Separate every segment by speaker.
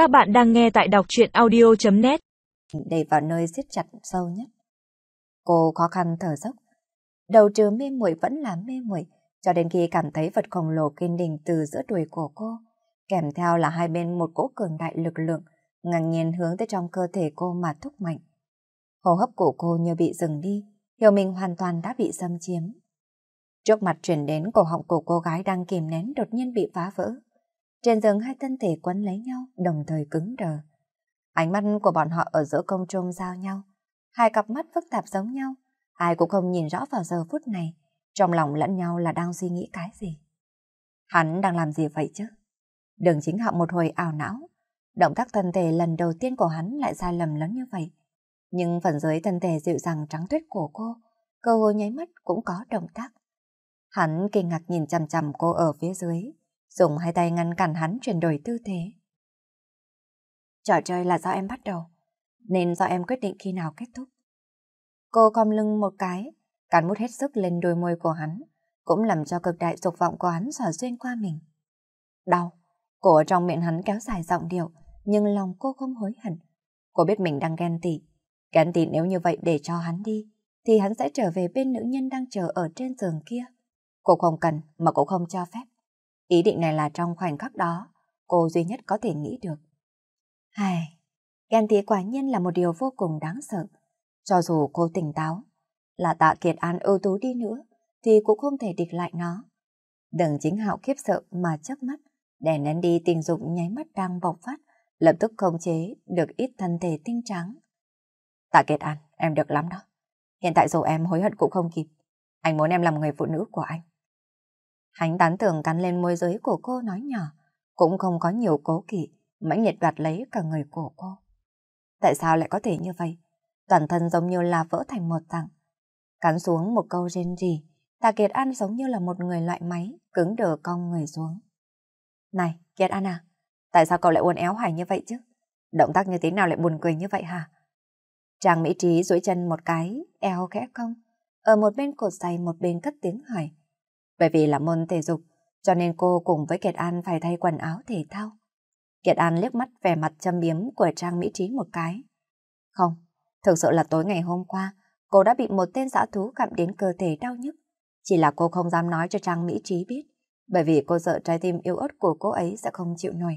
Speaker 1: Các bạn đang nghe tại đọc truyện audio.net
Speaker 2: Để vào nơi siết chặt sâu nhất. Cô khó khăn thở dốc. Đầu trừ mê muội vẫn là mê muội cho đến khi cảm thấy vật khổng lồ kinh đình từ giữa đùi của cô. Kèm theo là hai bên một cỗ cường đại lực lượng ngang nhiên hướng tới trong cơ thể cô mà thúc mạnh. Hô hấp của cô như bị dừng đi, hiểu mình hoàn toàn đã bị xâm chiếm. Trước mặt chuyển đến cổ họng của cô gái đang kìm nén đột nhiên bị phá vỡ. Trên giường hai thân thể quấn lấy nhau, đồng thời cứng đờ. Ánh mắt của bọn họ ở giữa công trung giao nhau. Hai cặp mắt phức tạp giống nhau. Ai cũng không nhìn rõ vào giờ phút này. Trong lòng lẫn nhau là đang suy nghĩ cái gì. Hắn đang làm gì vậy chứ? Đường chính hạo một hồi ảo não. Động tác thân thể lần đầu tiên của hắn lại sai lầm lớn như vậy. Nhưng phần dưới thân thể dịu dàng trắng tuyết của cô, cơ hội nháy mắt cũng có động tác. Hắn kinh ngạc nhìn chằm chằm cô ở phía dưới, dùng hai tay ngăn cản hắn chuyển đổi tư thế. Trò chơi là do em bắt đầu, nên do em quyết định khi nào kết thúc. Cô cong lưng một cái, cắn mút hết sức lên đôi môi của hắn, cũng làm cho cực đại dục vọng của hắn xỏ xuyên qua mình. Đau, cô ở trong miệng hắn kéo dài giọng điệu, nhưng lòng cô không hối hận. Cô biết mình đang ghen tị, ghen tị nếu như vậy để cho hắn đi, thì hắn sẽ trở về bên nữ nhân đang chờ ở trên giường kia. Cô không cần mà cũng không cho phép. Ý định này là trong khoảnh khắc đó, cô duy nhất có thể nghĩ được. Hài, ghen tị quả nhiên là một điều vô cùng đáng sợ. Cho dù cô tỉnh táo, là tạ kiệt an ưu tú đi nữa, thì cũng không thể địch lại nó. Đừng chính hạo khiếp sợ mà chớp mắt, đè nén đi tình dục nháy mắt đang bộc phát, lập tức khống chế được ít thân thể tinh trắng. Tạ kiệt an, em được lắm đó. Hiện tại dù em hối hận cũng không kịp. Anh muốn em làm người phụ nữ của anh. Hắn tán tưởng cắn lên môi giới của cô nói nhỏ, cũng không có nhiều cố kỵ, mãnh liệt đoạt lấy cả người của cô. Tại sao lại có thể như vậy? Toàn thân giống như là vỡ thành một tặng. Cắn xuống một câu rên rỉ, Tạ Kiệt An giống như là một người loại máy, cứng đờ cong người xuống. Này, Kiệt An à, tại sao cậu lại uốn éo hoài như vậy chứ? Động tác như thế nào lại buồn cười như vậy hả? Trang Mỹ Trí duỗi chân một cái, eo khẽ cong, ở một bên cột giày một bên cất tiếng hỏi. Bởi vì là môn thể dục, cho nên cô cùng với Kiệt An phải thay quần áo thể thao. Kiệt An liếc mắt về mặt châm biếm của Trang Mỹ Trí một cái. Không, thực sự là tối ngày hôm qua, cô đã bị một tên dã thú cảm đến cơ thể đau nhức. Chỉ là cô không dám nói cho Trang Mỹ Trí biết, bởi vì cô sợ trái tim yêu ớt của cô ấy sẽ không chịu nổi.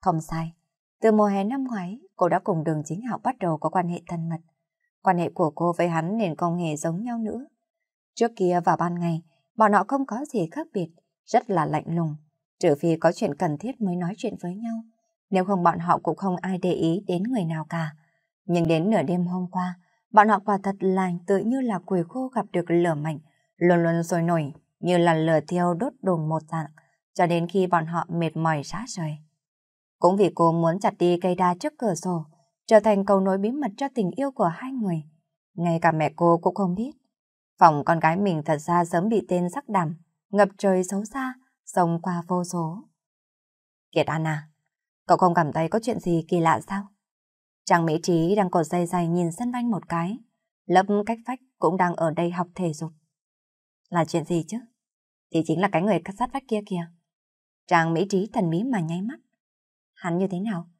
Speaker 2: Không sai, từ mùa hè năm ngoái, cô đã cùng đường chính hạo bắt đầu có quan hệ thân mật. Quan hệ của cô với hắn nên không hề giống nhau nữa. Trước kia vào ban ngày, bọn họ không có gì khác biệt, rất là lạnh lùng. Trừ phi có chuyện cần thiết mới nói chuyện với nhau. Nếu không bọn họ cũng không ai để ý đến người nào cả. Nhưng đến nửa đêm hôm qua, bọn họ quả thật lành tự như là củi khô gặp được lửa mạnh, luôn luôn sôi nổi, như là lửa thiêu đốt đùng một dạng, cho đến khi bọn họ mệt mỏi rã rời. Cũng vì cô muốn chặt đi cây đa trước cửa sổ, trở thành cầu nối bí mật cho tình yêu của hai người. Ngay cả mẹ cô cũng không biết. Phòng con gái mình thật ra sớm bị tên sắc đảm, ngập trời xấu xa, sông qua vô số. Kiệt An à, cậu không cảm thấy có chuyện gì kỳ lạ sao? Trang Mỹ Trí đang cột dây dày nhìn sân banh một cái, lớp cách vách cũng đang ở đây học thể dục. Là chuyện gì chứ? Thì chính là cái người cắt sát vách kia kìa. Trang Mỹ Trí thần bí mà nháy mắt. Hắn như thế nào?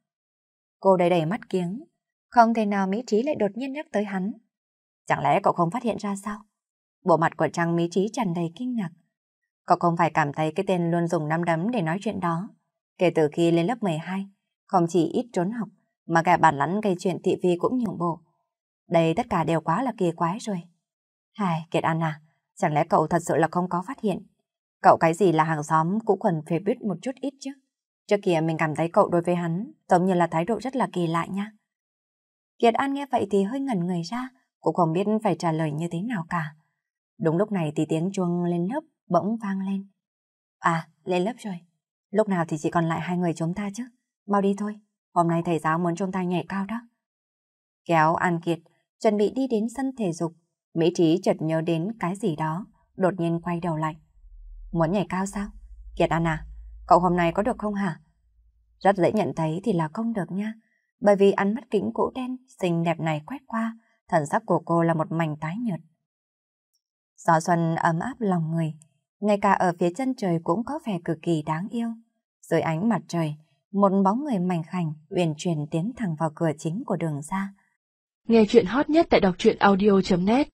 Speaker 2: Cô đầy đầy mắt kiếng, không thể nào Mỹ Trí lại đột nhiên nhắc tới hắn. Chẳng lẽ cậu không phát hiện ra sao? Bộ mặt của Trang Mỹ Trí tràn đầy kinh ngạc. Cậu không phải cảm thấy cái tên luôn dùng năm đấm để nói chuyện đó. Kể từ khi lên lớp 12, không chỉ ít trốn học, mà cả bản lắn gây chuyện thị vi cũng nhượng bộ. Đây tất cả đều quá là kỳ quái rồi. Hài, Kiệt An à, chẳng lẽ cậu thật sự là không có phát hiện? Cậu cái gì là hàng xóm cũng cần phải biết một chút ít chứ. Trước kia mình cảm thấy cậu đối với hắn giống như là thái độ rất là kỳ lạ nha. Kiệt An nghe vậy thì hơi ngẩn người ra, cũng không biết phải trả lời như thế nào cả. Đúng lúc này thì tiếng chuông lên lớp bỗng vang lên. À, lên lớp rồi. Lúc nào thì chỉ còn lại hai người chúng ta chứ. Mau đi thôi, hôm nay thầy giáo muốn chúng ta nhảy cao đó. Kéo An Kiệt, chuẩn bị đi đến sân thể dục. Mỹ Trí chợt nhớ đến cái gì đó, đột nhiên quay đầu lại. Muốn nhảy cao sao? Kiệt An à, cậu hôm nay có được không hả? Rất dễ nhận thấy thì là không được nha, bởi vì ánh mắt kính cũ đen xinh đẹp này quét qua, thần sắc của cô là một mảnh tái nhợt. Gió xuân ấm áp lòng người, ngay cả ở phía chân trời cũng có vẻ cực kỳ đáng yêu. Dưới ánh mặt trời, một bóng người mảnh khảnh uyển chuyển tiến thẳng vào cửa chính của đường ra.
Speaker 1: Nghe chuyện hot nhất tại đọc truyện audio.net